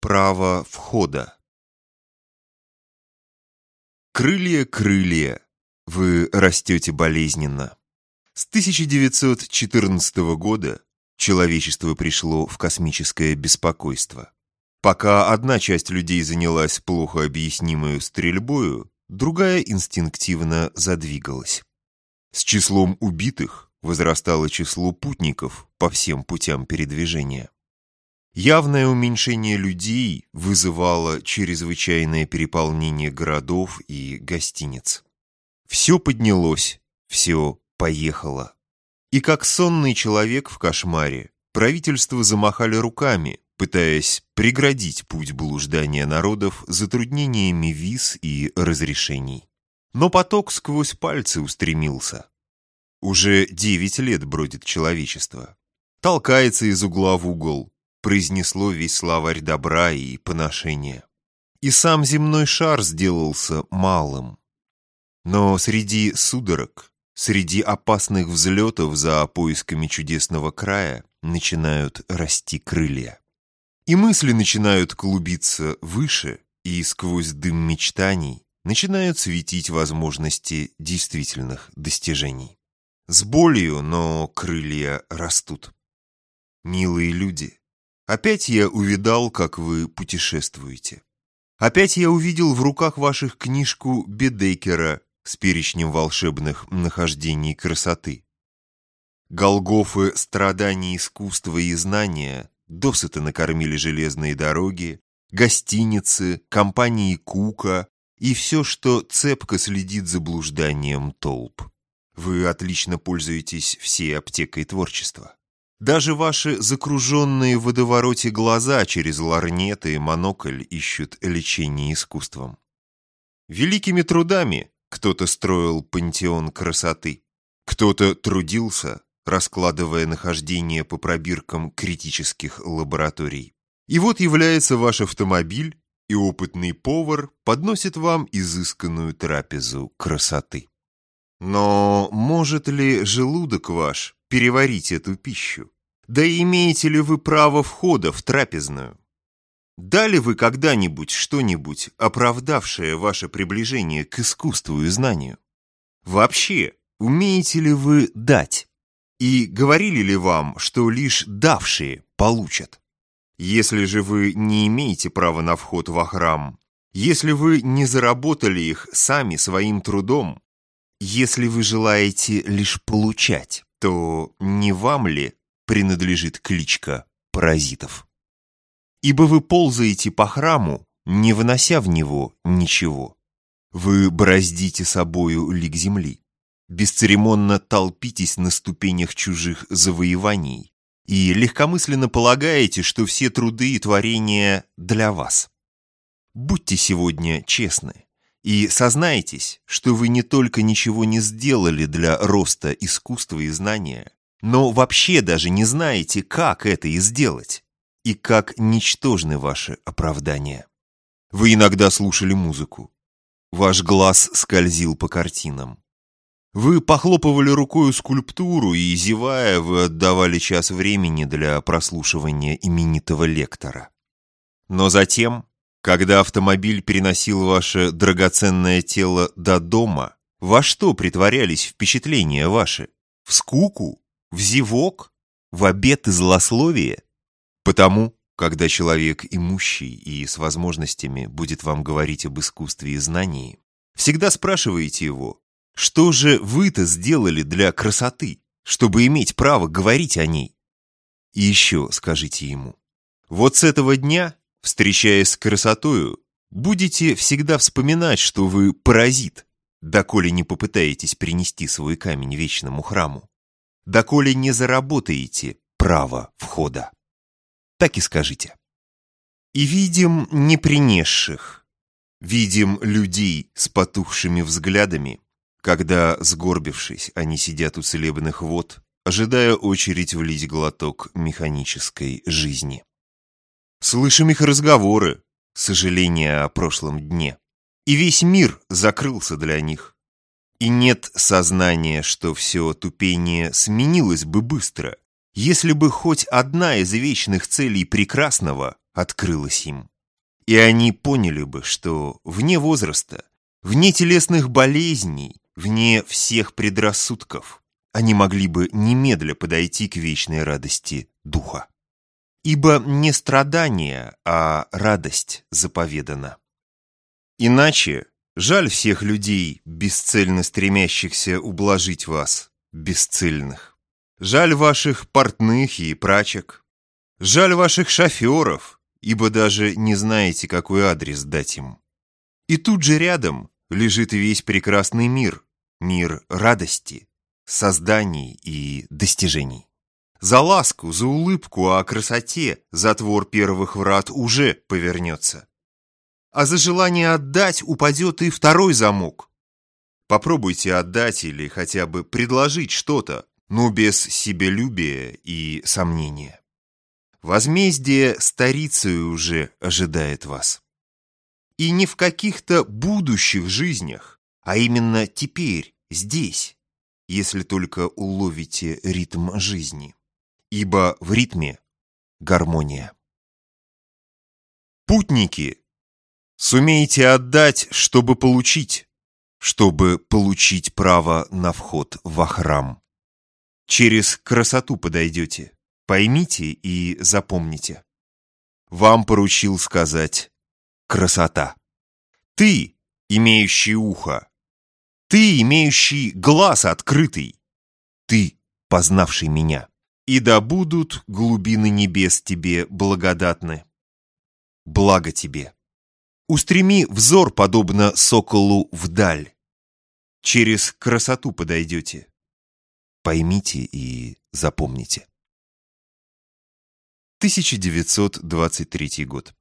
Право входа. Крылья, крылья, вы растете болезненно. С 1914 года человечество пришло в космическое беспокойство. Пока одна часть людей занялась плохо объяснимой стрельбою, другая инстинктивно задвигалась. С числом убитых возрастало число путников по всем путям передвижения. Явное уменьшение людей вызывало чрезвычайное переполнение городов и гостиниц. Все поднялось, все поехало. И как сонный человек в кошмаре, правительство замахали руками, пытаясь преградить путь блуждания народов затруднениями виз и разрешений. Но поток сквозь пальцы устремился. Уже девять лет бродит человечество. Толкается из угла в угол, произнесло весь словарь добра и поношения. И сам земной шар сделался малым. Но среди судорог, среди опасных взлетов за поисками чудесного края начинают расти крылья. И мысли начинают клубиться выше, и сквозь дым мечтаний начинают светить возможности действительных достижений. С болью, но крылья растут. Милые люди, Опять я увидал, как вы путешествуете. Опять я увидел в руках ваших книжку Бедекера с перечнем волшебных нахождений красоты. Голгофы страданий искусства и знания досыта накормили железные дороги, гостиницы, компании Кука и все, что цепко следит за блужданием толп. Вы отлично пользуетесь всей аптекой творчества. Даже ваши закруженные в водовороте глаза через ларнеты и монокль ищут лечение искусством. Великими трудами кто-то строил пантеон красоты, кто-то трудился, раскладывая нахождение по пробиркам критических лабораторий. И вот является ваш автомобиль, и опытный повар подносит вам изысканную трапезу красоты. Но может ли желудок ваш переварить эту пищу? Да имеете ли вы право входа в трапезную? Дали вы когда-нибудь что-нибудь, оправдавшее ваше приближение к искусству и знанию? Вообще, умеете ли вы дать? И говорили ли вам, что лишь давшие получат? Если же вы не имеете права на вход во храм, если вы не заработали их сами своим трудом, если вы желаете лишь получать, то не вам ли принадлежит кличка паразитов? Ибо вы ползаете по храму, не вынося в него ничего. Вы бороздите собою лик земли, бесцеремонно толпитесь на ступенях чужих завоеваний и легкомысленно полагаете, что все труды и творения для вас. Будьте сегодня честны. И сознайтесь, что вы не только ничего не сделали для роста искусства и знания, но вообще даже не знаете, как это и сделать, и как ничтожны ваши оправдания. Вы иногда слушали музыку. Ваш глаз скользил по картинам. Вы похлопывали рукою скульптуру и, зевая, вы отдавали час времени для прослушивания именитого лектора. Но затем, когда автомобиль переносил ваше драгоценное тело до дома, во что притворялись впечатления ваши? В скуку? В зевок? В обед и злословие? Потому, когда человек имущий и с возможностями будет вам говорить об искусстве и знании, всегда спрашиваете его, что же вы-то сделали для красоты, чтобы иметь право говорить о ней? И еще скажите ему, вот с этого дня Встречаясь с красотою, будете всегда вспоминать, что вы паразит, доколе не попытаетесь принести свой камень вечному храму, доколе не заработаете право входа. Так и скажите. И видим непринесших, видим людей с потухшими взглядами, когда, сгорбившись, они сидят у целебных вод, ожидая очередь влить глоток механической жизни. Слышим их разговоры, сожаления о прошлом дне. И весь мир закрылся для них. И нет сознания, что все тупение сменилось бы быстро, если бы хоть одна из вечных целей прекрасного открылось им. И они поняли бы, что вне возраста, вне телесных болезней, вне всех предрассудков, они могли бы немедля подойти к вечной радости духа. Ибо не страдание, а радость заповедана. Иначе жаль всех людей, бесцельно стремящихся ублажить вас, бесцельных. Жаль ваших портных и прачек. Жаль ваших шоферов, ибо даже не знаете, какой адрес дать им. И тут же рядом лежит весь прекрасный мир, мир радости, созданий и достижений. За ласку, за улыбку о красоте затвор первых врат уже повернется. А за желание отдать упадет и второй замок. Попробуйте отдать или хотя бы предложить что-то, но без себелюбия и сомнения. Возмездие старицей уже ожидает вас. И не в каких-то будущих жизнях, а именно теперь, здесь, если только уловите ритм жизни. Ибо в ритме гармония. Путники, сумеете отдать, чтобы получить, чтобы получить право на вход во храм. Через красоту подойдете, поймите и запомните. Вам поручил сказать «красота». Ты, имеющий ухо, ты, имеющий глаз открытый, ты, познавший меня. И да будут глубины небес тебе благодатны. Благо тебе. Устреми взор, подобно соколу, вдаль. Через красоту подойдете. Поймите и запомните. 1923 год.